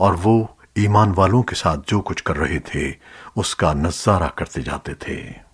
और वो ईमान वालों के साथ जो कुछ कर रहे थे, उसका नज़ारा करते जाते थे।